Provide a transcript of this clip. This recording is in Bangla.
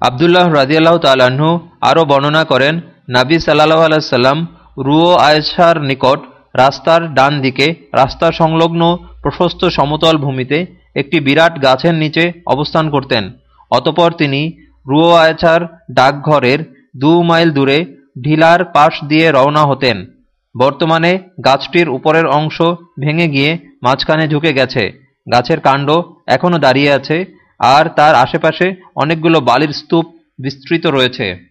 আবদুল্লাহ রাজিয়াল্লাহ তাল্লাহ্ন আরও বর্ণনা করেন, নাবি সাল্লাহ আলাইসাল্লাম রুও আয়েশার নিকট রাস্তার ডান দিকে রাস্তা সংলগ্ন প্রশস্ত সমতল ভূমিতে একটি বিরাট গাছের নিচে অবস্থান করতেন। অতপর তিনি রুও আয়েছার ডাকঘরের দু মাইল দূরে ঢিলার পাশ দিয়ে রওনা হতেন। বর্তমানে গাছটির উপরের অংশ ভেঙে গিয়ে মাঝখানে ঝুঁকে গেছে। গাছের কাণ্ড এখনও দাঁড়িয়ে আছে। আর তার আশেপাশে অনেকগুলো বালির স্তূপ বিস্তৃত রয়েছে।